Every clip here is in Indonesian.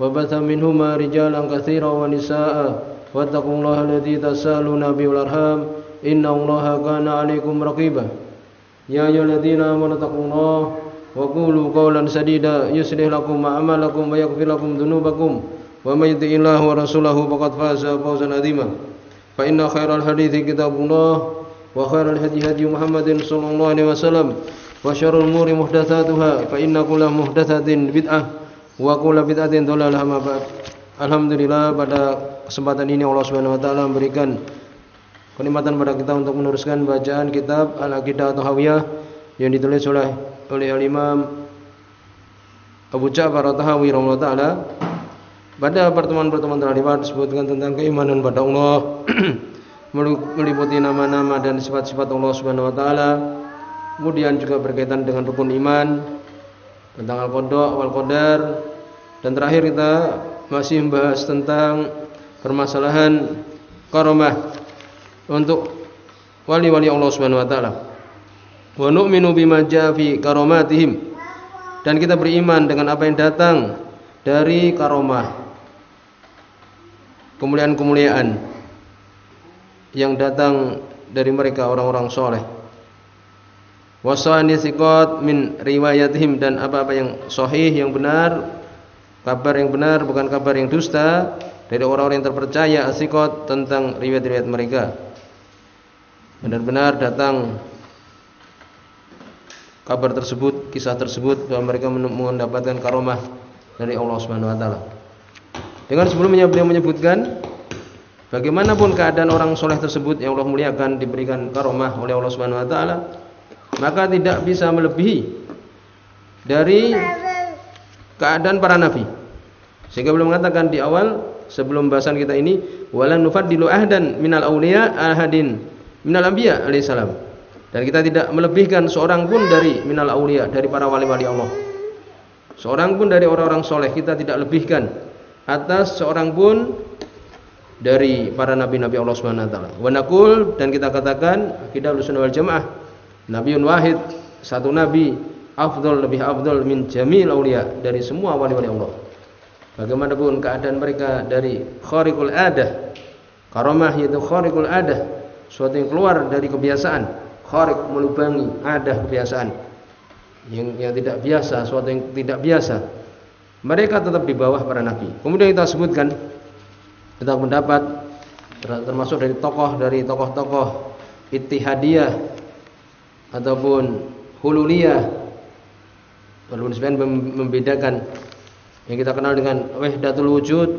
وبث منهما رجالا كثيرا ونساء واتقوا الله الذي تسالون به والأرحام إن الله كان عليكم رقيبا يا أيها الذين آمنوا اتقوا الله وقولوا قولا سديدا يصلح لكم أعمالكم ويغفر لكم ذنوبكم ومن يطع الله ورسوله فقد فاز فوزا عظيما فإن خير الحديث كتاب الله وخير الهدي هدي محمد صلى الله عليه وسلم وشر الأمور محدثاتها فإن كل محدثة wa kullu bid'atin dhalalah ma ba'd. Alhamdulillah pada kesempatan ini Allah Subhanahu wa taala memberikan kenikmatan pada kita untuk meneruskan bacaan kitab Al-Aqidah atau Hawiyah yang ditulis oleh oleh Imam Abu Ja'far At-Tahawi rahimahullah taala. Pada pertemuan-pertemuan terakhir disebutkan tentang keimanan pada Allah meliputi nama-nama dan sifat-sifat Allah Subhanahu wa taala. Kemudian juga berkaitan dengan rukun iman, tentang al-qada wal qadar, dan terakhir kita masih membahas tentang permasalahan karamah untuk wali-wali Allah Subhanahu wa taala. Wa nu'minu bima jaa fi karamatihim. Dan kita beriman dengan apa yang datang dari karomah. Kemuliaan-kemuliaan yang datang dari mereka orang-orang soleh. Wasani siqat min riwayatihim dan apa-apa yang sahih yang benar kabar yang benar bukan kabar yang dusta dari orang-orang yang terpercaya asikot tentang riwayat-riwayat mereka benar-benar datang kabar tersebut kisah tersebut bahwa mereka mendapatkan karomah dari Allah Subhanahu wa taala dengan sebelumnya beliau menyebutkan bagaimanapun keadaan orang soleh tersebut yang Allah muliakan diberikan karomah oleh Allah Subhanahu wa taala maka tidak bisa melebihi dari keadaan para nabi. Sehingga belum mengatakan di awal sebelum bahasan kita ini wala nufaddilu ahdan minal auliya ahadin minal anbiya alaihissalam. Dan kita tidak melebihkan seorang pun dari minal auliya dari para wali-wali Allah. Seorang pun dari orang-orang soleh kita tidak lebihkan atas seorang pun dari para nabi-nabi Allah Subhanahu wa taala. Wa naqul dan kita katakan kita wal jamaah nabiun wahid satu nabi afdol lebih afdol min jamil aulia dari semua wali-wali Allah. Bagaimanapun keadaan mereka dari khariqul adah. Karamah yaitu khariqul adah, suatu yang keluar dari kebiasaan. Khariq melubangi adah kebiasaan. Yang yang tidak biasa, suatu yang tidak biasa. Mereka tetap di bawah para nabi. Kemudian kita sebutkan kita mendapat termasuk dari tokoh dari tokoh-tokoh ittihadiyah ataupun hululiyah walaupun sebenarnya membedakan yang kita kenal dengan wahdatul wujud.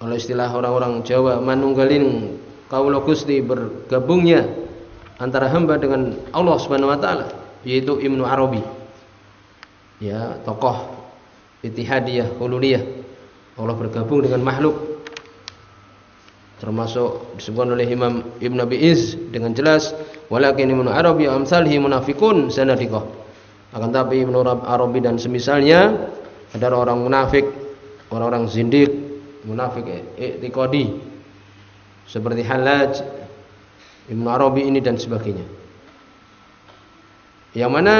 Oleh istilah orang-orang Jawa manunggalin kaula Gusti bergabungnya antara hamba dengan Allah Subhanahu wa taala yaitu Ibnu Arabi. Ya tokoh Ittihadiyah Hululiyah Allah bergabung dengan makhluk. Termasuk disebutkan oleh Imam Ibn Abi Iz dengan jelas walakin Ibnu Arabi amsalhi munafikun sanadiqah akan tapi Ibnu Arabi dan semisalnya adalah orang munafik orang-orang zindik munafik i'tiqadi seperti Halaj Ibnu Arabi ini dan sebagainya. Yang mana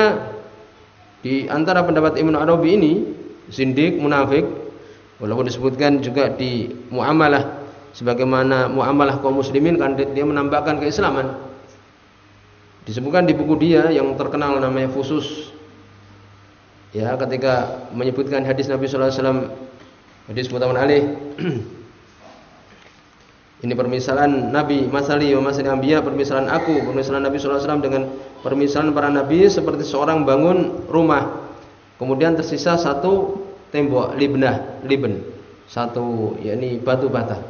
di antara pendapat Ibnu Arabi ini zindik munafik walaupun disebutkan juga di muamalah sebagaimana muamalah kaum muslimin kan dia menambahkan keislaman. Disebutkan di buku dia yang terkenal namanya Fusus ya ketika menyebutkan hadis Nabi sallallahu alaihi wasallam hadis mutawan alih ini permisalan Nabi masali wa masali anbiya permisalan aku permisalan Nabi sallallahu alaihi wasallam dengan permisalan para nabi seperti seorang bangun rumah kemudian tersisa satu tembok libnah liben satu yakni batu bata.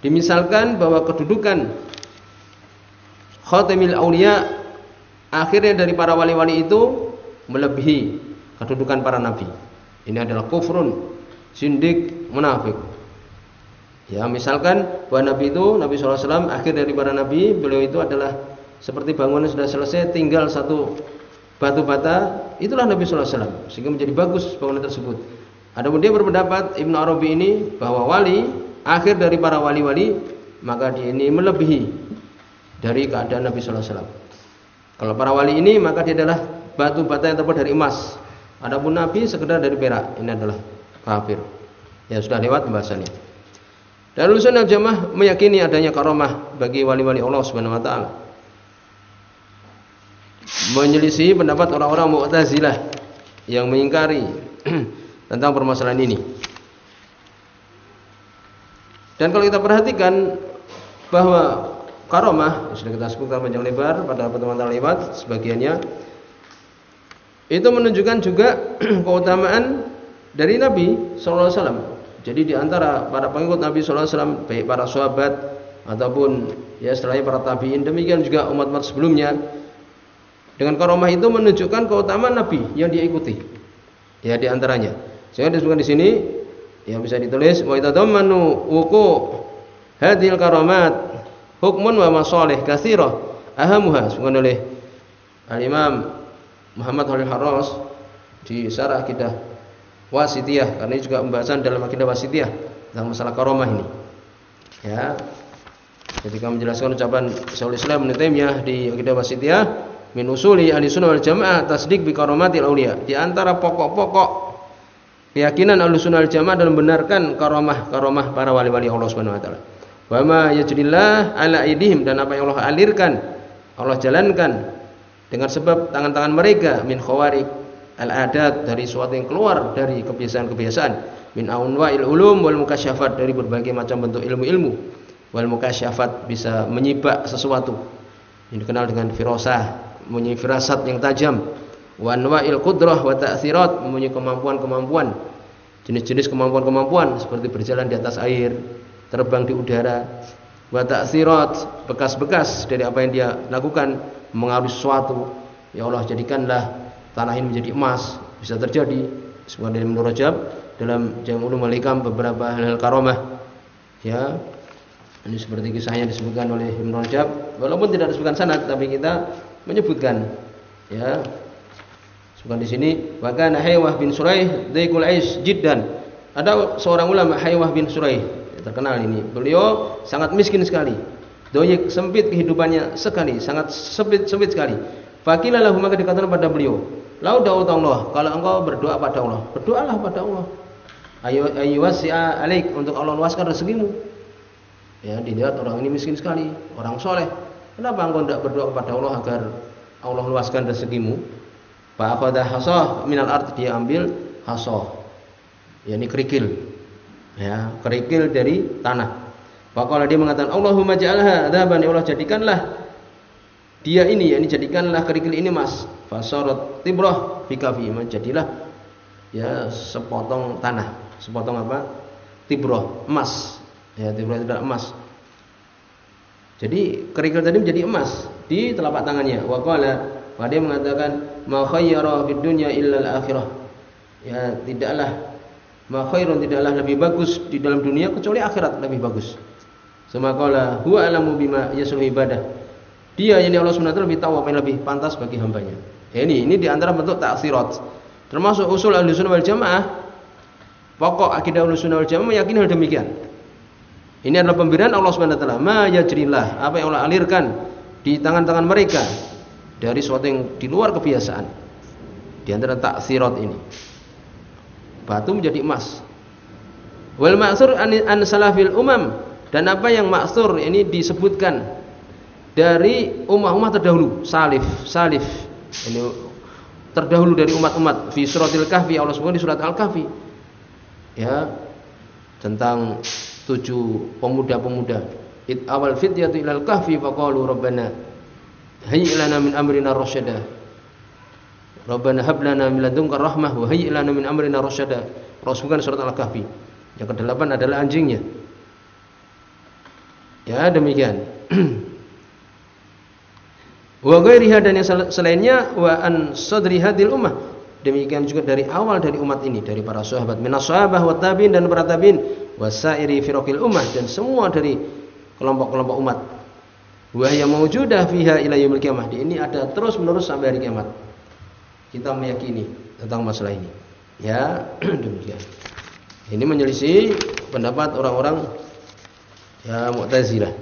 Dimisalkan bahwa kedudukan khatamil auliya akhirnya dari para wali-wali itu melebihi kedudukan para nabi ini adalah kufrun sindik munafik Ya, misalkan bahwa Nabi itu Nabi SAW akhir dari para nabi, beliau itu adalah seperti bangunan sudah selesai tinggal satu batu bata, itulah Nabi SAW sehingga menjadi bagus bangunan tersebut. Adapun dia berpendapat Ibnu Arabi ini bahwa wali akhir dari para wali-wali maka dia ini melebihi dari keadaan Nabi SAW. Kalau para wali ini maka dia adalah batu bata yang terbuat dari emas. Adapun Nabi sekedar dari perak. Ini adalah kafir. Ya sudah lewat pembahasannya. Dan lulusan jamaah meyakini adanya karomah bagi wali-wali Allah Subhanahu wa taala. Menyelisih pendapat orang-orang Mu'tazilah yang mengingkari tentang permasalahan ini. Dan kalau kita perhatikan bahwa karomah sudah kita sebutkan panjang lebar pada pertemuan lewat sebagiannya itu menunjukkan juga keutamaan dari Nabi sallallahu alaihi wasallam jadi di antara para pengikut Nabi sallallahu alaihi wasallam baik para sahabat ataupun ya setelahnya para tabi'in demikian juga umat-umat sebelumnya dengan karomah itu menunjukkan keutamaan Nabi yang dia ikuti. Ya di antaranya. Sehingga disebutkan di sini yang bisa ditulis wa itadammanu wuku hadil karamat hukmun wa masalih katsirah ahamuha disebutkan oleh Al-Imam Muhammad Khalil Harras di Syarah Akidah wasitiyah karena ini juga pembahasan dalam akidah wasitiyah tentang masalah karomah ini. Ya. Ketika menjelaskan ucapan Syaikhul Islam Ibnu Taimiyah di akidah wasitiyah min usuli ahli sunnah wal jamaah tasdik bi karomatil auliya. Di antara pokok-pokok keyakinan ahli sunnah wal jamaah dalam benarkan karomah-karomah para wali-wali Allah Subhanahu wa taala. Wa ma yajrillah ala aidihim dan apa yang Allah alirkan, Allah jalankan dengan sebab tangan-tangan mereka min khawarik al-adat dari suatu yang keluar dari kebiasaan-kebiasaan. Min aunwa'il ulum wal mukasyafat dari berbagai macam bentuk ilmu-ilmu. Wal mukasyafat bisa menyibak sesuatu. Yang dikenal dengan firasah mempunyai firasat yang tajam. Wa anwa'il qudrah wa ta'thirat mempunyai kemampuan-kemampuan. Jenis-jenis kemampuan-kemampuan seperti berjalan di atas air terbang di udara wa ta'thirat bekas-bekas dari apa yang dia lakukan mengaruhi sesuatu ya Allah jadikanlah tanah ini menjadi emas bisa terjadi. Sebuah dari Ibnu Rajab dalam Jam' Ulum Malikam beberapa hal-hal karomah ya. Ini seperti kisahnya disebutkan oleh Ibnu Rajab. Walaupun tidak disebutkan sanad tapi kita menyebutkan ya. Sebutkan di sini bahkan Haywah bin Suraih daikul ais jiddan. Ada seorang ulama Haywah bin Suraih terkenal ini beliau sangat miskin sekali doyek sempit kehidupannya sekali sangat sempit sempit sekali Fakilah maka dikatakan pada beliau Lau daud Allah, kalau engkau berdoa pada Allah, berdoalah pada Allah. Ayo ayo wasi'a alaik untuk Allah luaskan rezekimu. Ya, dilihat orang ini miskin sekali, orang soleh. Kenapa engkau tidak berdoa kepada Allah agar Allah luaskan rezekimu? Pak akhadha hasah minal art dia ambil hasah. Ya, ini kerikil. Ya, kerikil dari tanah. Kalau dia mengatakan Allahumma ja'alha adzaban ya Allah jadikanlah dia ini ya ini jadikanlah kerikil ini mas. Fasarat tibrah bikafi jadilah ya sepotong tanah. Sepotong apa? Tibroh emas. Ya tibroh itu adalah emas. Jadi kerikil tadi menjadi emas di telapak tangannya. Qala dia mengatakan ma khayyara fid dunya illa al akhirah ya tidaklah ma khairun tidaklah lebih bagus di dalam dunia kecuali akhirat lebih bagus Semakala huwa alamu bima yasuh ibadah. Dia yang Allah SWT lebih tahu apa yang lebih pantas bagi hambanya. Ya, ini ini di antara bentuk taksirat. Termasuk usul Ahlussunnah wal Jamaah. Pokok akidah Ahlussunnah wal Jamaah meyakini hal demikian. Ini adalah pemberian Allah taala. Ma yajrillah, apa yang Allah alirkan di tangan-tangan mereka dari sesuatu yang di luar kebiasaan. Di antara taksirat ini. Batu menjadi emas. Wal ma'sur an, salafil umam. Dan apa yang maksur ini disebutkan dari umat-umat terdahulu, salif, salif. Ini terdahulu dari umat-umat. Fi suratil kahfi Allah SWT di surat al-kahfi. Ya tentang tujuh pemuda-pemuda. It awal fityatu ilal kahfi faqalu rabbana hayyi lana min amrina rasyada rabbana hab lana min ladunka rahmah wa hayyi lana min amrina rasyada. Rasulullah surat al-kahfi. Yang kedelapan adalah anjingnya. Ya demikian. Wa ghairiha dan yang selainnya wa an sadri hadil ummah. Demikian juga dari awal dari umat ini dari para sahabat. Minas sahabah wa tabiin dan para tabiin. Wasairi firaqil ummah. Dan semua dari kelompok-kelompok umat. Wa hiya mawjudah fiha ila yaumil qiyamah. Ini ada terus-menerus sampai hari kiamat. Kita meyakini tentang masalah ini. Ya, demikian. Ini menyelisih pendapat orang-orang ya Mu'tazilah.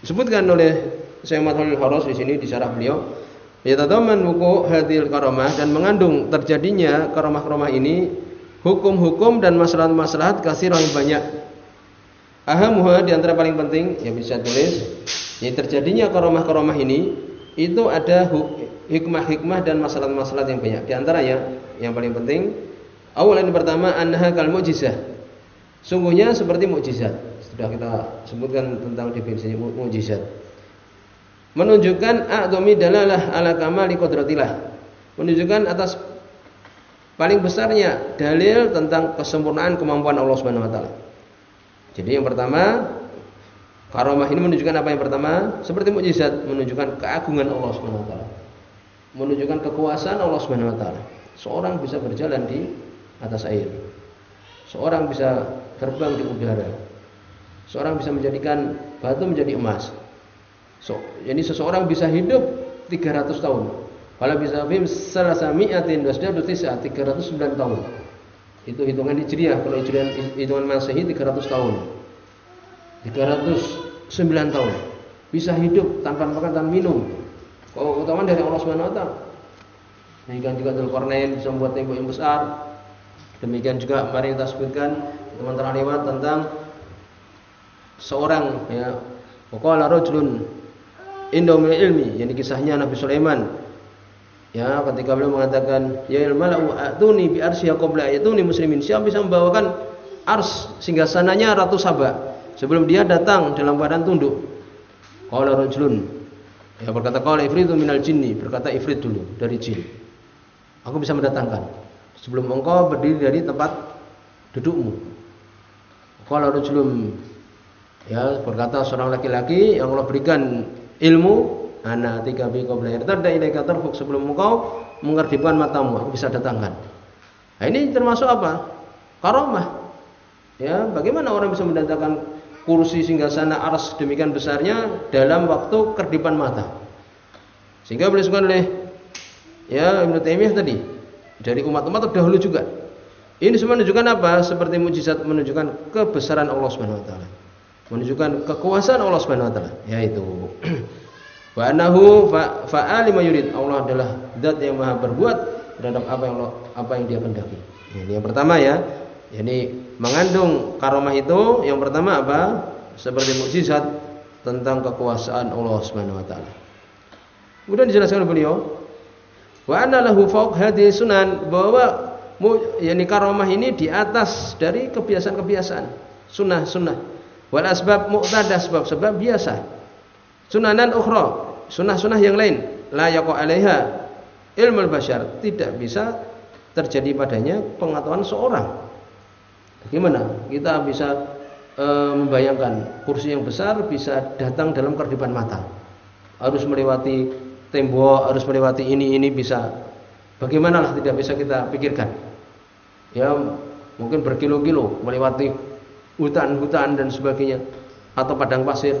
Disebutkan oleh Syekh Muhammad Haros di sini di syarah beliau, yatadaman buku hadil karamah dan mengandung terjadinya karamah-karamah ini hukum-hukum dan masalah-masalah kasih yang banyak. Ahamuha di antara paling penting yang bisa tulis, yang terjadinya karamah-karamah ini itu ada hikmah-hikmah dan masalah-masalah yang banyak. Di antaranya yang paling penting, awal yang pertama annaha kal mukjizah. Sungguhnya seperti mukjizat. Sudah kita sebutkan tentang definisi mukjizat. Menunjukkan a'dhami dalalah ala kamali qadratillah. Menunjukkan atas paling besarnya dalil tentang kesempurnaan kemampuan Allah Subhanahu wa taala. Jadi yang pertama, karomah ini menunjukkan apa yang pertama? Seperti mukjizat, menunjukkan keagungan Allah Subhanahu wa taala. Menunjukkan kekuasaan Allah Subhanahu wa taala. Seorang bisa berjalan di atas air. Seorang bisa terbang di udara. Seorang bisa menjadikan batu menjadi emas. So, jadi seseorang bisa hidup 300 tahun. Kalau bisa bim salasa mi'atin wasdadu tis'a 309 tahun. Itu hitungan Hijriah, kalau hitungan hitungan Masehi 300 tahun. 309 tahun. Bisa hidup tanpa makan tanpa minum. Utama dari Allah Subhanahu wa taala. Demikian juga Dzulqarnain bisa membuat tembok yang besar. Demikian juga mari kita sebutkan teman-teman lewat tentang seorang ya Waqala rajulun indomil ilmi, yani kisahnya Nabi Sulaiman Ya, ketika beliau mengatakan, "Ya ilmalau atuni bi arsy qabla ayatuni muslimin." Siapa bisa membawakan ars sehingga sananya ratu Sabah sebelum dia datang dalam keadaan tunduk. Qala rajulun. Ya berkata qala ifritu minal jinni, berkata ifrit dulu dari jin. Aku bisa mendatangkan sebelum engkau berdiri dari tempat dudukmu. Qala rajulun ya berkata seorang laki-laki yang Allah berikan ilmu Ana tiga bi qabla yartadda ilaika tarfuk sebelum engkau mengerdipan matamu aku bisa datangkan. Nah, ini termasuk apa? Karomah. Ya, bagaimana orang bisa mendatangkan kursi sana ars demikian besarnya dalam waktu kerdipan mata. Sehingga boleh disebutkan oleh ya Ibnu Taimiyah tadi dari umat-umat terdahulu juga. Ini semua menunjukkan apa? Seperti mujizat menunjukkan kebesaran Allah Subhanahu wa taala. Menunjukkan kekuasaan Allah Subhanahu wa taala, yaitu Wa annahu fa'ali yurid. Allah adalah zat yang maha berbuat terhadap apa yang Allah, apa yang dia kehendaki. Ini yang pertama ya. Jadi mengandung karomah itu yang pertama apa? Seperti mukjizat tentang kekuasaan Allah Subhanahu wa taala. Kemudian dijelaskan oleh beliau, wa anna lahu fawq sunan bahwa yakni karomah ini di atas dari kebiasaan-kebiasaan, sunnah-sunnah. Wal asbab muqtada sebab-sebab biasa Sunanan ukhra, sunnah-sunnah yang lain, la yaqa 'alaiha ilmu bashar, tidak bisa terjadi padanya pengetahuan seorang. Bagaimana kita bisa e, membayangkan kursi yang besar bisa datang dalam kerdipan mata. Harus melewati tembok, harus melewati ini ini bisa. Bagaimana lah tidak bisa kita pikirkan. Ya mungkin berkilo-kilo melewati hutan-hutan dan sebagainya atau padang pasir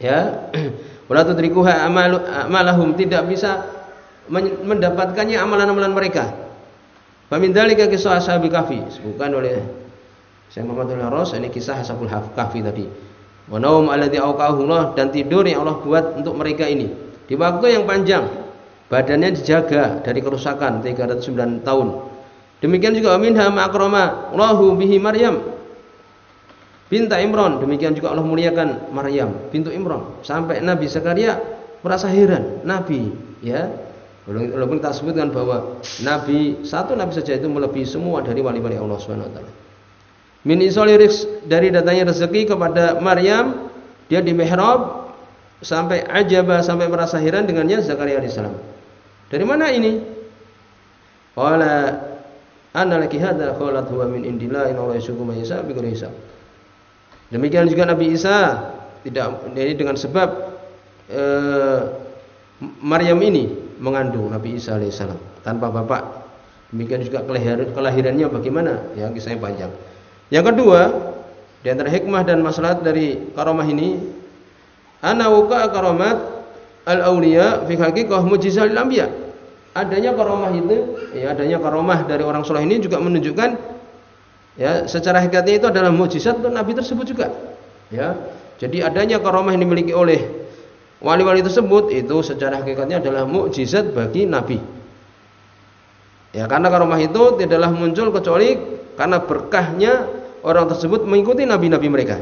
ya wala tudrikuha amalahum tidak bisa mendapatkannya amalan-amalan mereka Famin dalika kisah ashabi kafi bukan oleh Syekh Muhammad Al-Haras ini kisah ashabul kafi tadi. Wa naum alladhi Allah dan tidur yang Allah buat untuk mereka ini di waktu yang panjang. Badannya dijaga dari kerusakan 309 tahun. Demikian juga minha ma'akrama Allahu bihi Maryam Binta Imran, demikian juga Allah muliakan Maryam bintu Imran sampai Nabi Zakaria merasa heran, Nabi ya. Walaupun kita sebutkan bahwa Nabi satu Nabi saja itu melebihi semua dari wali-wali Allah Subhanahu wa. Min dari datanya rezeki kepada Maryam, dia di mihrab sampai ajaba sampai merasa heran dengannya Zakaria alaihissalam. Dari mana ini? Qala anna laki hadza qalat huwa min indillah inna Allah yasuqu man yasha bi hisab. Demikian juga Nabi Isa tidak ini dengan sebab e, Maryam ini mengandung Nabi Isa alaihissalam tanpa bapak. Demikian juga kelahirannya bagaimana? Ya, kisahnya panjang. Yang kedua, di antara hikmah dan maslahat dari karomah ini, ana wuqa karomat al-auliya fi haqiqah mujizal anbiya. Adanya karomah itu, ya adanya karomah dari orang soleh ini juga menunjukkan ya secara hakikatnya itu adalah mujizat untuk nabi tersebut juga. Ya. Jadi adanya karomah yang dimiliki oleh wali-wali tersebut itu secara hakikatnya adalah mukjizat bagi nabi. Ya, karena karomah itu tidaklah muncul kecuali karena berkahnya orang tersebut mengikuti nabi-nabi mereka.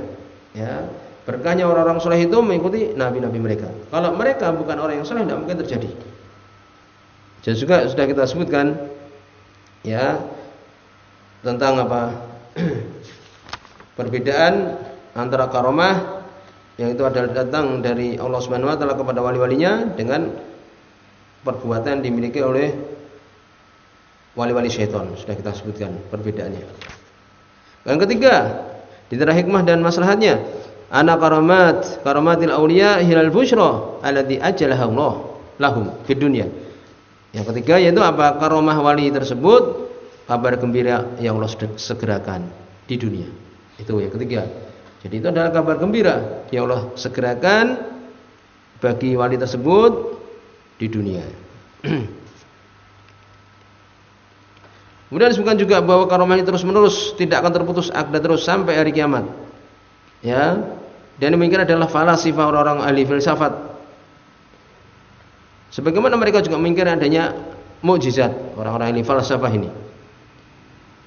Ya, berkahnya orang-orang soleh itu mengikuti nabi-nabi mereka. Kalau mereka bukan orang yang soleh, tidak mungkin terjadi. Dan juga sudah kita sebutkan, ya tentang apa perbedaan antara karomah yang itu adalah datang dari Allah Subhanahu wa taala kepada wali-walinya dengan perbuatan yang dimiliki oleh wali-wali syaitan sudah kita sebutkan perbedaannya. Yang ketiga, di antara hikmah dan maslahatnya, ana karamat karamatil auliya hilal busyra alladhi ajalah Allah lahum fid dunya. Yang ketiga yaitu apa? Karomah wali tersebut kabar gembira yang Allah segerakan di dunia. Itu yang ketiga. Jadi itu adalah kabar gembira yang Allah segerakan bagi wali tersebut di dunia. Kemudian disebutkan juga bahwa karomah ini terus menerus tidak akan terputus akda terus sampai hari kiamat. Ya. Dan demikian adalah falasifah orang-orang ahli filsafat. Sebagaimana mereka juga mengingkari adanya mukjizat orang-orang ahli falsafah ini.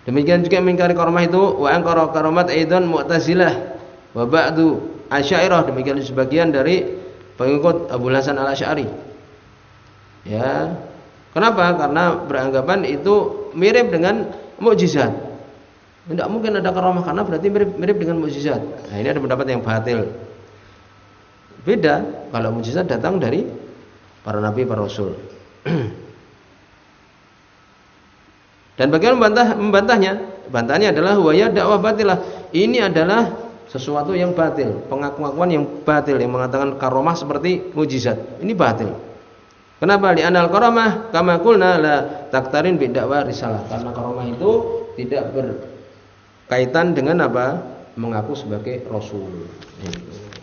Demikian juga mengingkari karomah itu wa angkara karomat aidan mu'tazilah wa ba'du asy'ariyah demikian sebagian dari pengikut Abu Hasan Al-Asy'ari. Ya. Kenapa? Karena beranggapan itu mirip dengan mukjizat. Tidak mungkin ada karomah karena berarti mirip, mirip dengan mukjizat. Nah, ini ada pendapat yang batil. Beda kalau mukjizat datang dari para nabi, para rasul. Dan bagaimana membantah membantahnya? Bantahnya adalah waya dakwah batilah. Ini adalah sesuatu yang batil, pengakuan yang batil yang mengatakan karomah seperti mujizat. Ini batil. Kenapa di anal karamah kama kulna la taktarin bi dakwah risalah. Karena karamah itu tidak berkaitan dengan apa? Mengaku sebagai rasul.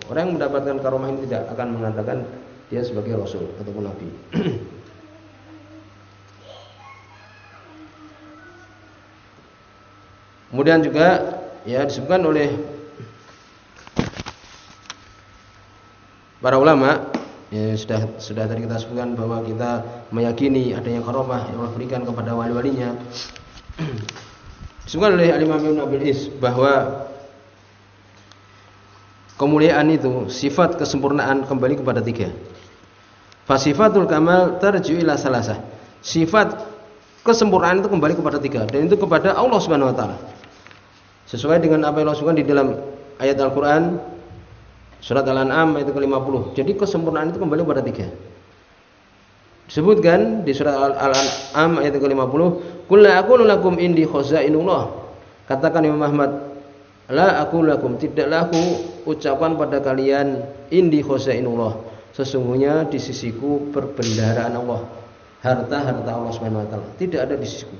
Orang yang mendapatkan karamah ini tidak akan mengatakan dia sebagai rasul ataupun nabi. Kemudian juga ya disebutkan oleh para ulama Ya, sudah sudah tadi kita sebutkan bahwa kita meyakini adanya karomah yang Allah berikan kepada wali-walinya. Disebutkan oleh Imam Ibn Abil Is bahwa kemuliaan itu sifat kesempurnaan kembali kepada tiga. Fasifatul kamal tarju ila salasah. Sifat kesempurnaan itu kembali kepada tiga dan itu kepada Allah Subhanahu wa taala. Sesuai dengan apa yang Allah sebutkan di dalam ayat Al-Qur'an Surat Al-An'am ayat ke-50. Jadi kesempurnaan itu kembali pada tiga. Disebutkan di surat Al-An'am ayat ke-50, "Qul la aqulu lakum indi khazainullah." Katakan Imam Ahmad, "La aku lakum tidaklah aku ucapkan pada kalian indi khazainullah." Sesungguhnya di sisiku perbendaharaan Allah. Harta-harta Allah Subhanahu wa taala tidak ada di sisiku.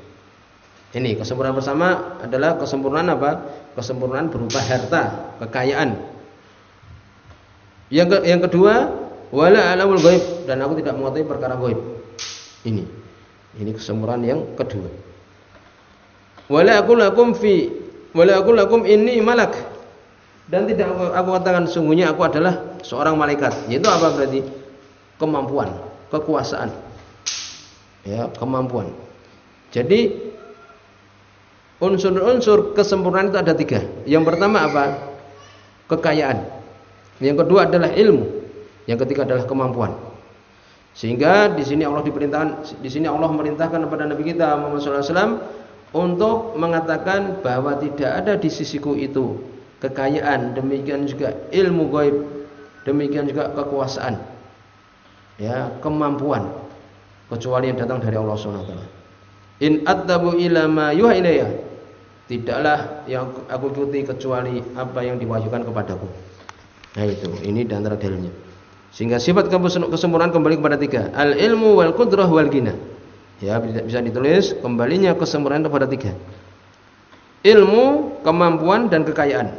Ini kesempurnaan bersama adalah kesempurnaan apa? Kesempurnaan berupa harta, kekayaan, yang ke, yang kedua, wala alamul ghaib dan aku tidak mengetahui perkara ghaib. Ini. Ini kesempurnaan yang kedua. Wala aku lakum fi wala aku lakum ini malak. Dan tidak aku katakan sungguhnya aku adalah seorang malaikat. Yaitu apa berarti? Kemampuan, kekuasaan. Ya, kemampuan. Jadi unsur-unsur kesempurnaan itu ada tiga. Yang pertama apa? Kekayaan. Yang kedua adalah ilmu. Yang ketiga adalah kemampuan. Sehingga di sini Allah diperintahkan, di sini Allah memerintahkan kepada Nabi kita Muhammad SAW untuk mengatakan bahwa tidak ada di sisiku itu kekayaan, demikian juga ilmu gaib, demikian juga kekuasaan, ya kemampuan, kecuali yang datang dari Allah SWT. In adabu ila ma yuha ilayya. Tidaklah yang aku ikuti kecuali apa yang diwahyukan kepadaku. Nah itu, ini di antara dalilnya. Sehingga sifat kesempurnaan kembali kepada tiga. Al ilmu wal qudrah wal gina. Ya, bisa ditulis kembalinya kesempurnaan kepada tiga. Ilmu, kemampuan dan kekayaan.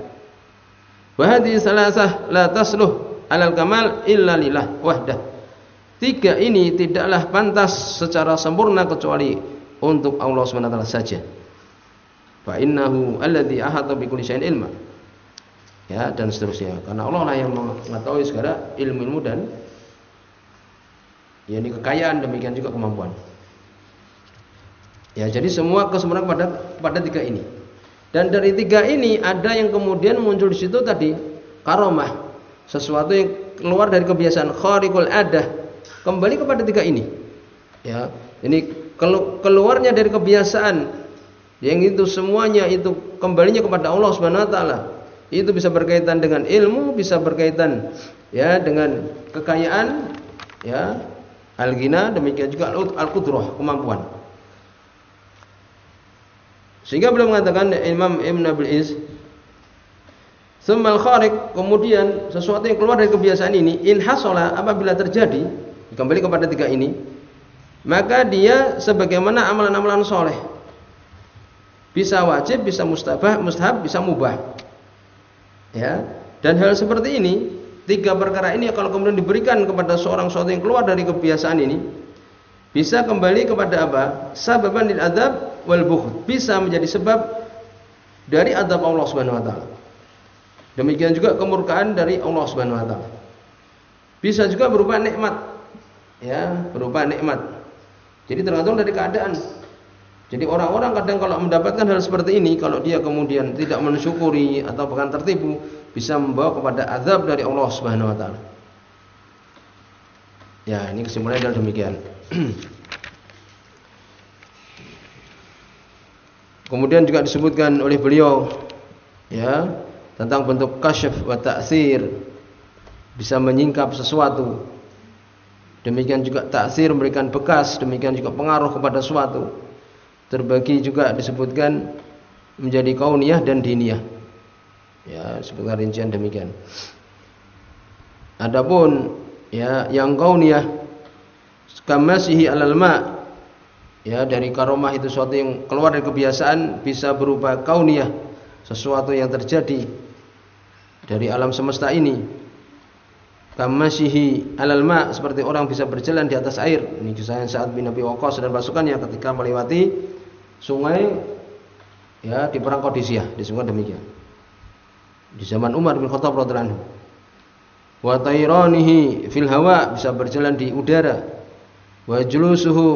Wa hadhihi salasah la tasluh alal kamal illa lillah wahdah. Tiga ini tidaklah pantas secara sempurna kecuali untuk Allah SWT saja. Fa innahu alladhi ahata bi kulli syai'in ilma. Ya, dan seterusnya. Karena Allah lah yang mengetahui segala ilmu-ilmu dan yakni kekayaan demikian juga kemampuan. Ya, jadi semua kesempurnaan pada pada tiga ini. Dan dari tiga ini ada yang kemudian muncul di situ tadi karomah, sesuatu yang keluar dari kebiasaan khariqul adah, kembali kepada tiga ini. Ya, ini keluarnya dari kebiasaan yang itu semuanya itu kembalinya kepada Allah Subhanahu wa taala. Itu bisa berkaitan dengan ilmu, bisa berkaitan ya dengan kekayaan, ya, al-ghina, demikian juga al-qudrah, kemampuan. Sehingga beliau mengatakan Imam Ibn Abil Iz Semal kharik kemudian sesuatu yang keluar dari kebiasaan ini in hasola apabila terjadi kembali kepada tiga ini maka dia sebagaimana amalan-amalan soleh bisa wajib bisa mustabah mustahab bisa mubah ya dan hal seperti ini tiga perkara ini kalau kemudian diberikan kepada seorang sesuatu yang keluar dari kebiasaan ini bisa kembali kepada apa? Sababan lil adab wal bukhd. Bisa menjadi sebab dari adab Allah Subhanahu wa taala. Demikian juga kemurkaan dari Allah Subhanahu wa taala. Bisa juga berupa nikmat. Ya, berupa nikmat. Jadi tergantung dari keadaan. Jadi orang-orang kadang kalau mendapatkan hal seperti ini, kalau dia kemudian tidak mensyukuri atau bahkan tertipu, bisa membawa kepada azab dari Allah Subhanahu wa taala. Ya, ini kesimpulannya adalah demikian. Kemudian juga disebutkan oleh beliau ya tentang bentuk kasyaf wa ta'sir bisa menyingkap sesuatu. Demikian juga ta'sir memberikan bekas, demikian juga pengaruh kepada sesuatu. Terbagi juga disebutkan menjadi kauniyah dan diniyah. Ya, sebutkan rincian demikian. Adapun ya yang kauniyah kamasihi alal ma ya dari karomah itu sesuatu yang keluar dari kebiasaan bisa berupa kauniyah sesuatu yang terjadi dari alam semesta ini kamasihi alal ma seperti orang bisa berjalan di atas air ini kisah saat bin Nabi Waqqas dan pasukannya ketika melewati sungai ya di perang Qadisiyah sungai demikian. Di zaman Umar bin Khattab radhiyallahu wa tayranihi fil hawa bisa berjalan di udara. Wa julusuhu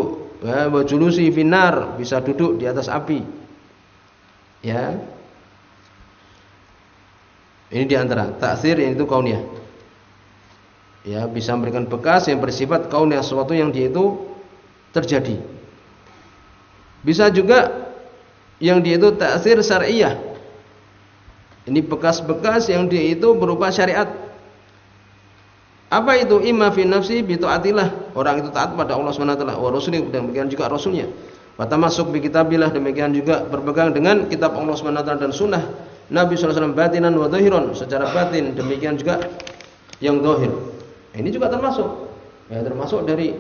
ya, wa julusi finar bisa duduk di atas api. Ya. Ini di antara taksir yang itu kauniyah. Ya bisa memberikan bekas yang bersifat kauniyah sesuatu yang dia itu terjadi bisa juga yang dia itu taksir syariah. Ini bekas-bekas yang dia itu berupa syariat. Apa itu? Imma fi nafsi bi. Orang itu taat pada Allah Subhanahu wa taala. Wa dan demikian juga rasulnya. Wa tamasuk bi kitabillah. Demikian juga berpegang dengan kitab Allah Subhanahu wa dan sunnah Nabi wasallam batinan wa zahiran secara batin. Demikian juga yang zahir. Ini juga termasuk. Ya termasuk dari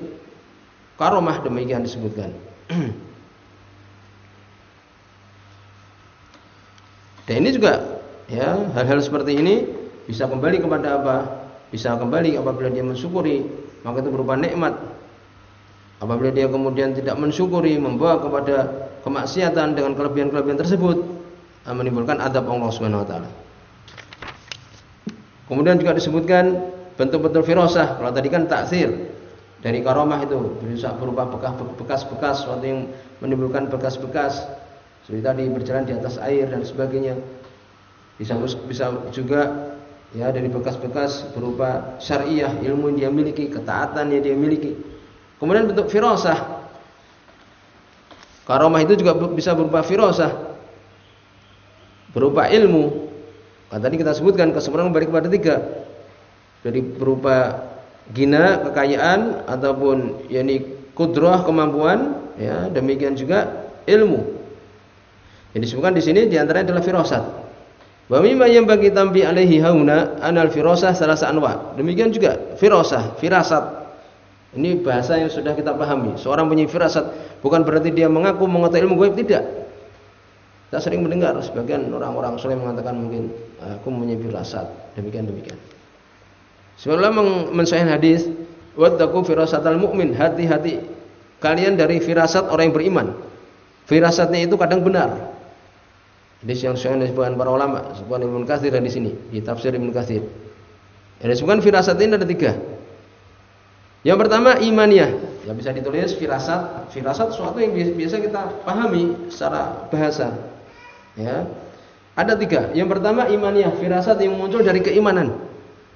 karomah demikian disebutkan. Dan ini juga ya hal-hal seperti ini bisa kembali kepada apa? bisa kembali apabila dia mensyukuri maka itu berupa nikmat. Apabila dia kemudian tidak mensyukuri membawa kepada kemaksiatan dengan kelebihan-kelebihan tersebut menimbulkan adab Allah Subhanahu wa taala. Kemudian juga disebutkan bentuk-bentuk firasah. Kalau tadi kan taksir dari karomah itu berupa bekas-bekas sesuatu yang menimbulkan bekas-bekas seperti tadi berjalan di atas air dan sebagainya. Bisa bisa juga ya dari bekas-bekas berupa syariah ilmu yang dia miliki ketaatan yang dia miliki. Kemudian bentuk firasah. Karomah itu juga bisa berupa firasah. Berupa ilmu. Nah, tadi kita sebutkan kesempurnaan balik kepada tiga. Dari berupa gina kekayaan ataupun yakni kudrah kemampuan ya demikian juga ilmu yang disebutkan di sini di antaranya adalah firasat Wa mimma yang bagi tambi alaihi hauna anal firasah salah anwa. Demikian juga firasah, firasat. Ini bahasa yang sudah kita pahami. Seorang punya firasat bukan berarti dia mengaku mengetahui ilmu gaib tidak. Kita sering mendengar sebagian orang-orang soleh mengatakan mungkin aku punya firasat demikian demikian. Sebelum mensahih hadis, wattaqu firasatal mu'min, hati-hati kalian dari firasat orang yang beriman. Firasatnya itu kadang benar. Hadis yang sahih disebutkan para ulama, disebutkan Ibnu Katsir di sini, di tafsir Ibnu Katsir. Yang disebutkan firasat ini ada tiga. Yang pertama imaniyah, yang bisa ditulis firasat. Firasat sesuatu yang biasa kita pahami secara bahasa. Ya. Ada tiga. Yang pertama imaniyah, firasat yang muncul dari keimanan.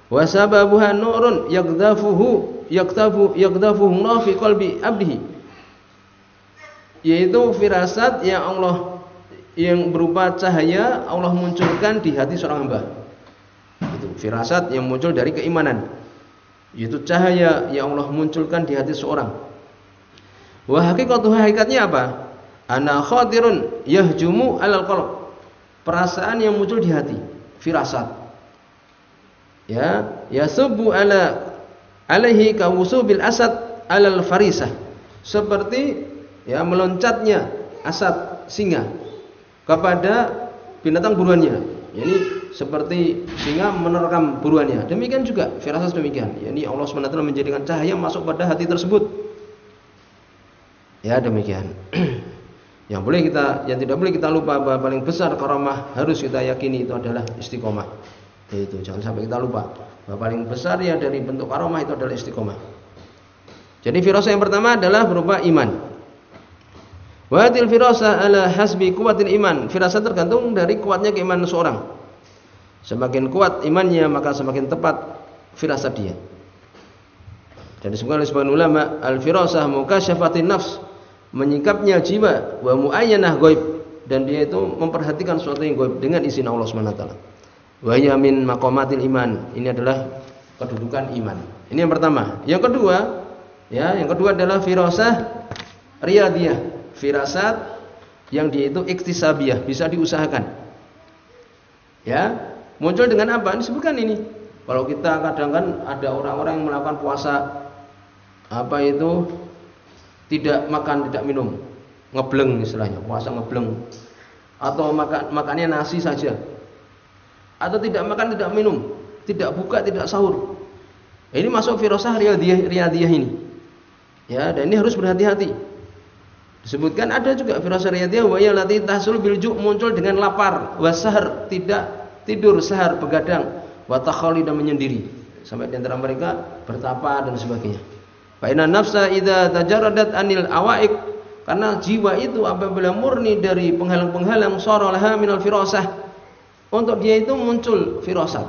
Wasababuha nurun yakdafuhu yaktafu yakdafuhu fi qalbi abdihi. Yaitu firasat yang Allah yang berupa cahaya Allah munculkan di hati seorang hamba. Itu firasat yang muncul dari keimanan yaitu cahaya yang Allah munculkan di hati seorang. Wah hakikatu hakikatnya apa? Ana khatirun yahjumu alal qalb. Perasaan yang muncul di hati, firasat. Ya, yasubbu ala alaihi kawusubil asad alal farisah. Seperti ya meloncatnya asad singa kepada binatang buruannya. Ini seperti singa menerkam buruannya. Demikian juga firasat demikian. Yani Allah SWT menjadikan cahaya masuk pada hati tersebut. Ya demikian. yang boleh kita yang tidak boleh kita lupa bahwa paling besar karamah harus kita yakini itu adalah istiqomah. Itu jangan sampai kita lupa bahwa paling besar ya dari bentuk karamah itu adalah istiqomah. Jadi firasat yang pertama adalah berupa iman. Wahadil firasah ala hasbi kuatil iman. Firasat tergantung dari kuatnya keimanan seorang. Semakin kuat imannya maka semakin tepat firasat dia. Dan disebutkan oleh sebagian ulama, al-firasah mukasyafatin nafs, menyingkapnya jiwa wa muayyanah gaib dan dia itu memperhatikan sesuatu yang gaib dengan izin Allah Subhanahu wa taala. Wa min maqamatil iman. Ini adalah kedudukan iman. Ini yang pertama. Yang kedua, ya, yang kedua adalah firasah riyadiyah, firasat yang dia itu iktisabiyah, bisa diusahakan. Ya, Muncul dengan apa? Disebutkan ini. Kalau kita kadang kan ada orang-orang yang melakukan puasa apa itu tidak makan, tidak minum, ngebleng istilahnya, puasa ngebleng. Atau makan makannya nasi saja. Atau tidak makan, tidak minum, tidak buka, tidak sahur. Ini masuk firasah riyadiyah, riyadiyah ini. Ya, dan ini harus berhati-hati. Disebutkan ada juga firasah riyadiyah wa lati tahsul bilju muncul dengan lapar, wasahar tidak tidur sehar begadang wa dan menyendiri sampai di antara mereka bertapa dan sebagainya. Fa inna nafsa idza tajarradat anil awaik karena jiwa itu apabila murni dari penghalang-penghalang saralaha minal firasah untuk dia itu muncul firasat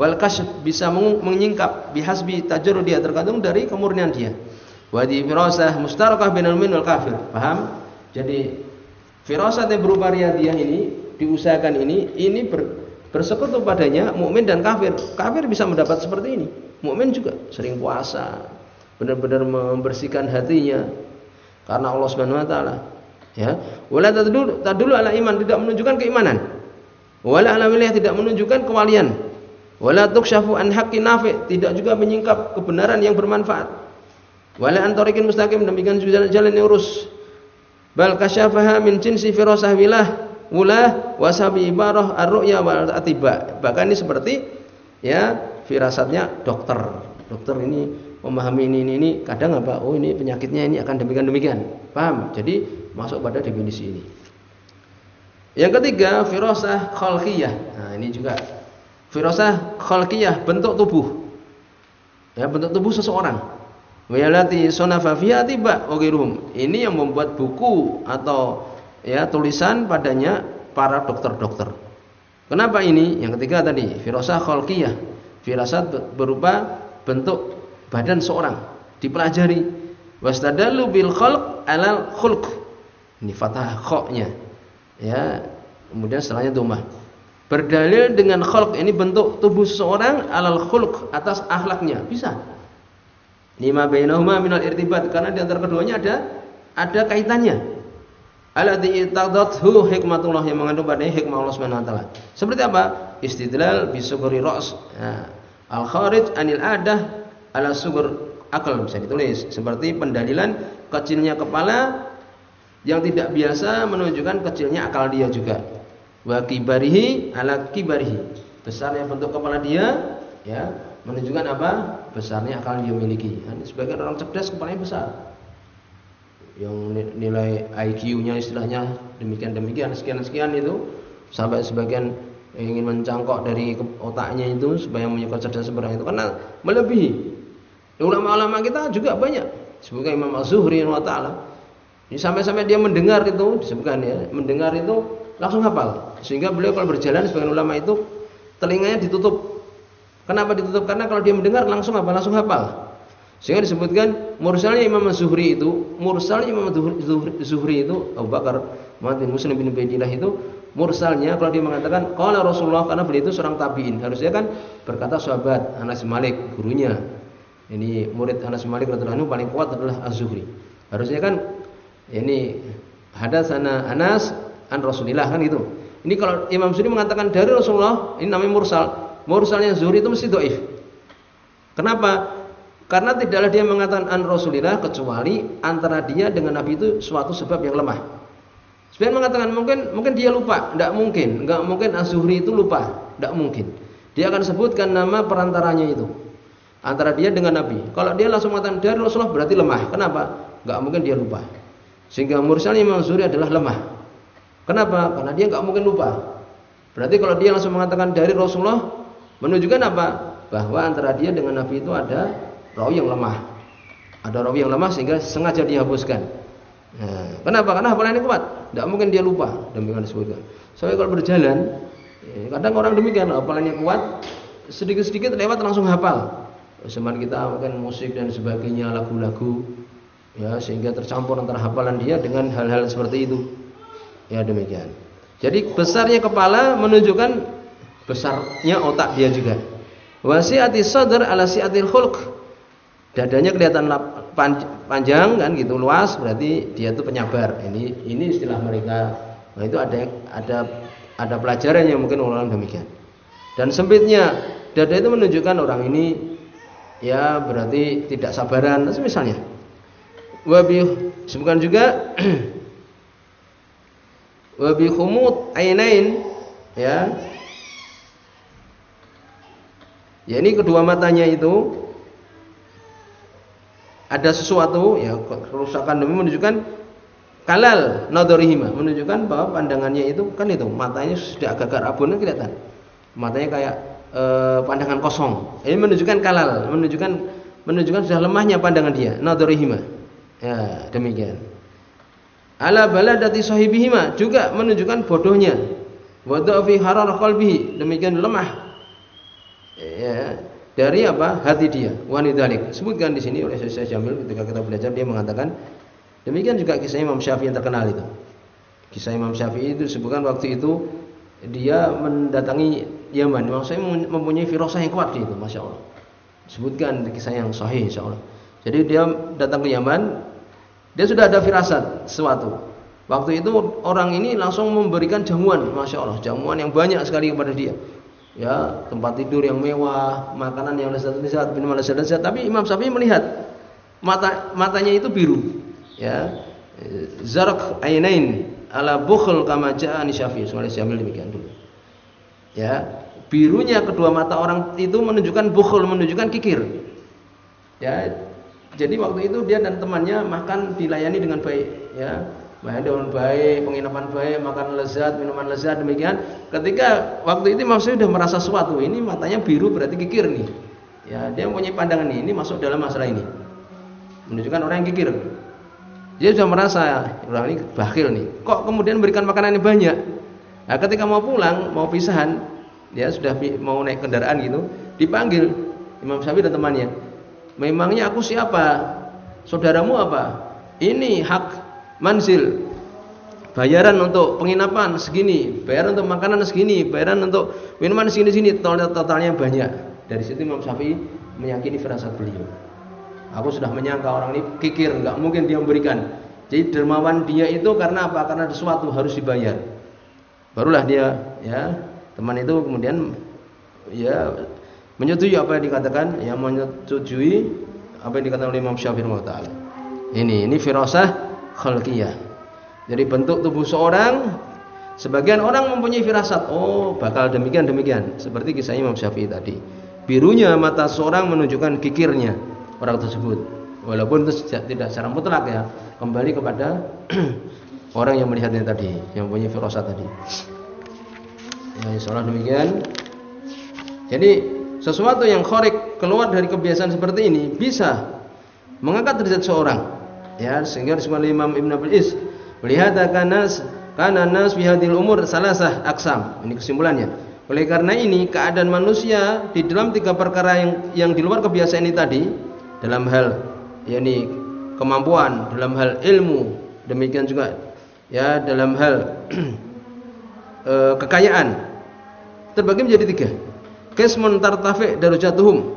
wal kasyf bisa menyingkap bihasbi tajarrud dia tergantung dari kemurnian dia. Wa di firasah mustarakah bainal mu'min wal kafir. Paham? Jadi firasat yang berupa riyadiyah ini diusahakan ini ini ber, bersekutu padanya mukmin dan kafir. Kafir bisa mendapat seperti ini. Mukmin juga sering puasa, benar-benar membersihkan hatinya karena Allah Subhanahu wa taala. Ya. Wala tadullu tadullu ala iman tidak menunjukkan keimanan. Wala ala wilayah tidak menunjukkan kewalian. Wala tukshafu an haqqi nafi tidak juga menyingkap kebenaran yang bermanfaat. Wala antarikin mustaqim demikian juga jalan yang lurus. Bal kasyafaha min jinsi firasah wilah ulah wasabi ibarah ar-ru'ya wal atiba. Bahkan ini seperti ya firasatnya dokter. Dokter ini memahami ini ini ini kadang apa? Oh ini penyakitnya ini akan demikian demikian. Paham? Jadi masuk pada definisi ini. Yang ketiga, firasah khalqiyah. Nah, ini juga firasah khalqiyah, bentuk tubuh. Ya, bentuk tubuh seseorang. Wayalati sonafa fiha tiba Ini yang membuat buku atau ya tulisan padanya para dokter-dokter. Kenapa ini? Yang ketiga tadi, firasah khalqiyah. Firasat berupa bentuk badan seorang dipelajari. Wastadalu bil khalq alal khulq. Ini fathah kha-nya. Ya, kemudian setelahnya dhammah. Berdalil dengan khalq ini bentuk tubuh seseorang alal khulq atas akhlaknya. Bisa. Lima bainahuma minal irtibat karena di antara keduanya ada ada kaitannya alladzi ittadathu hikmatullah yang mengandung padanya hikmah Allah Subhanahu wa taala. Seperti apa? Istidlal bi sugri ra's. Ya. Al kharij anil adah ala sugur akal bisa ditulis seperti pendalilan kecilnya kepala yang tidak biasa menunjukkan kecilnya akal dia juga wa kibarihi ala kibarihi besarnya bentuk kepala dia ya menunjukkan apa? Besarnya akal yang dia miliki. Nah, sebagian orang cerdas kepalanya besar. Yang nilai IQ-nya istilahnya demikian demikian sekian sekian itu sampai sebagian ingin mencangkok dari otaknya itu supaya punya kecerdasan seperti itu. Karena melebihi. Ulama-ulama kita juga banyak. Sebagai Imam Az-Zuhri wa taala. Ini sampai-sampai dia mendengar itu disebutkan ya mendengar itu langsung hafal. Sehingga beliau kalau berjalan sebagian ulama itu telinganya ditutup kenapa ditutup? Karena kalau dia mendengar langsung apa? Langsung hafal. Sehingga disebutkan mursalnya Imam Az-Zuhri itu mursalnya Imam Az-Zuhri itu Abu Bakar Muhammad Muslim bin Ubaidillah itu mursalnya kalau dia mengatakan qala Rasulullah karena beliau itu seorang tabi'in. Harusnya kan berkata sahabat Anas Malik gurunya. Ini murid Anas Malik radhiyallahu paling kuat adalah Az-Zuhri. Harusnya kan ini hadatsana Anas an Rasulillah kan itu ini kalau Imam Zuhri mengatakan dari Rasulullah ini namanya mursal mursalnya Zuhri itu mesti dhaif kenapa karena tidaklah dia mengatakan an Rasulillah kecuali antara dia dengan Nabi itu suatu sebab yang lemah Sebagian mengatakan mungkin mungkin dia lupa, tidak mungkin, enggak mungkin Az-Zuhri itu lupa, tidak mungkin. Dia akan sebutkan nama perantaranya itu antara dia dengan Nabi. Kalau dia langsung mengatakan dari Rasulullah berarti lemah. Kenapa? Enggak mungkin dia lupa. Sehingga mursalnya Imam Zuhri adalah lemah. Kenapa? Karena dia enggak mungkin lupa. Berarti kalau dia langsung mengatakan dari Rasulullah menunjukkan apa? Bahwa antara dia dengan Nabi itu ada rawi yang lemah. Ada rawi yang lemah sehingga sengaja dihapuskan. Nah, kenapa? Karena hafalannya kuat. Tidak mungkin dia lupa. Demikian disebutkan. Soalnya kalau berjalan, eh, kadang orang demikian hafalannya kuat, sedikit-sedikit lewat langsung hafal. Zaman kita mungkin musik dan sebagainya, lagu-lagu, ya sehingga tercampur antara hafalan dia dengan hal-hal seperti itu. Ya demikian. Jadi besarnya kepala menunjukkan besarnya otak dia juga. Wasiati sadr ala siatil khulq. Dadanya kelihatan panjang kan gitu luas berarti dia itu penyabar. Ini ini istilah mereka. Nah itu ada ada ada pelajaran yang mungkin orang demikian. Dan sempitnya dada itu menunjukkan orang ini ya berarti tidak sabaran. Misalnya wabi sebutkan juga wabi khumut ainain ya ya ini kedua matanya itu ada sesuatu ya kerusakan demi menunjukkan kalal nadorihima menunjukkan bahwa pandangannya itu kan itu matanya sudah agak-agak rabun kelihatan. Matanya kayak e, pandangan kosong. Ini menunjukkan kalal menunjukkan menunjukkan sudah lemahnya pandangan dia nadorihima ya demikian. Ala baladati sahibihima juga menunjukkan bodohnya. Wa fi harar qalbihi demikian lemah ya dari apa? Hati dia. Wanidalik sebutkan di sini oleh Syekh Jamil ketika kita belajar dia mengatakan demikian juga kisah Imam Syafi'i yang terkenal itu. Kisah Imam Syafi'i itu sebutkan waktu itu dia mendatangi Yaman. Imam Syafi'i mempunyai firasah yang kuat itu Masya Allah. Sebutkan kisah yang sahih insya Allah. Jadi dia datang ke Yaman dia sudah ada firasat sesuatu. Waktu itu orang ini langsung memberikan jamuan Masya Allah. Jamuan yang banyak sekali kepada dia ya tempat tidur yang mewah, makanan yang lezat-lezat, minuman lezat-lezat. Tapi Imam Syafi'i melihat mata matanya itu biru, ya. Zarak ainain ala bukhl kama ja'ani Syafi'i. Soalnya Syamil demikian dulu. Ya, birunya kedua mata orang itu menunjukkan bukhl, menunjukkan kikir. Ya, jadi waktu itu dia dan temannya makan dilayani dengan baik, ya Dengan baik, penginapan baik, makan lezat, minuman lezat demikian. Ketika waktu itu maksudnya sudah merasa sesuatu, ini matanya biru berarti kikir nih. Ya, dia mempunyai pandangan ini, ini masuk dalam masalah ini. Menunjukkan orang yang kikir. Dia sudah merasa orang ini bakhil nih. Kok kemudian berikan makanan yang banyak? Nah, ketika mau pulang, mau pisahan, dia sudah mau naik kendaraan gitu, dipanggil Imam Syafi'i dan temannya. Memangnya aku siapa? Saudaramu apa? Ini hak mansil bayaran untuk penginapan segini, bayaran untuk makanan segini, bayaran untuk minuman segini sini, total totalnya banyak. Dari situ Imam Syafi'i meyakini firasat beliau. Aku sudah menyangka orang ini kikir, nggak mungkin dia memberikan. Jadi dermawan dia itu karena apa? Karena sesuatu harus dibayar. Barulah dia, ya teman itu kemudian ya menyetujui apa yang dikatakan, ya menyetujui apa yang dikatakan oleh Imam Syafi'i. Ini ini firasah khalqiyah. Jadi bentuk tubuh seorang sebagian orang mempunyai firasat, oh bakal demikian demikian, seperti kisah Imam Syafi'i tadi. Birunya mata seorang menunjukkan kikirnya orang tersebut. Walaupun itu tidak secara mutlak ya, kembali kepada orang yang melihatnya tadi, yang mempunyai firasat tadi. Ya, insyaallah demikian. Jadi sesuatu yang khorik keluar dari kebiasaan seperti ini bisa mengangkat derajat seorang. Ya, sehingga disebut Imam Ibn Abil Is melihat kanas karena nas fi hadil umur salasah aksam. Ini kesimpulannya. Oleh karena ini keadaan manusia di dalam tiga perkara yang yang di luar kebiasaan ini tadi dalam hal yakni kemampuan, dalam hal ilmu, demikian juga ya dalam hal e, kekayaan terbagi menjadi tiga. Qismun tartafi darajatuhum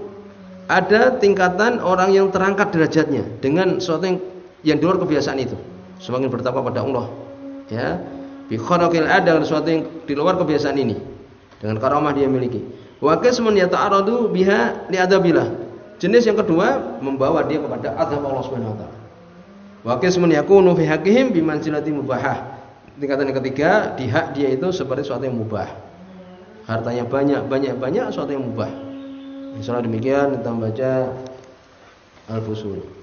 ada tingkatan orang yang terangkat derajatnya dengan sesuatu yang yang di luar kebiasaan itu. Semakin bertakwa pada Allah ya. Bi kharaqil ada sesuatu yang di luar kebiasaan ini. Dengan karamah dia miliki. Wa qismun yata'aradu biha li adabillah jenis yang kedua membawa dia kepada azab Allah Subhanahu wa taala. Wa qismun yakunu fi haqqihim bi manzilati mubahah. Tingkatan yang ketiga di hak dia itu seperti sesuatu yang mubah. Hartanya banyak banyak banyak sesuatu yang mubah. Insyaallah demikian kita membaca Al-Fusul.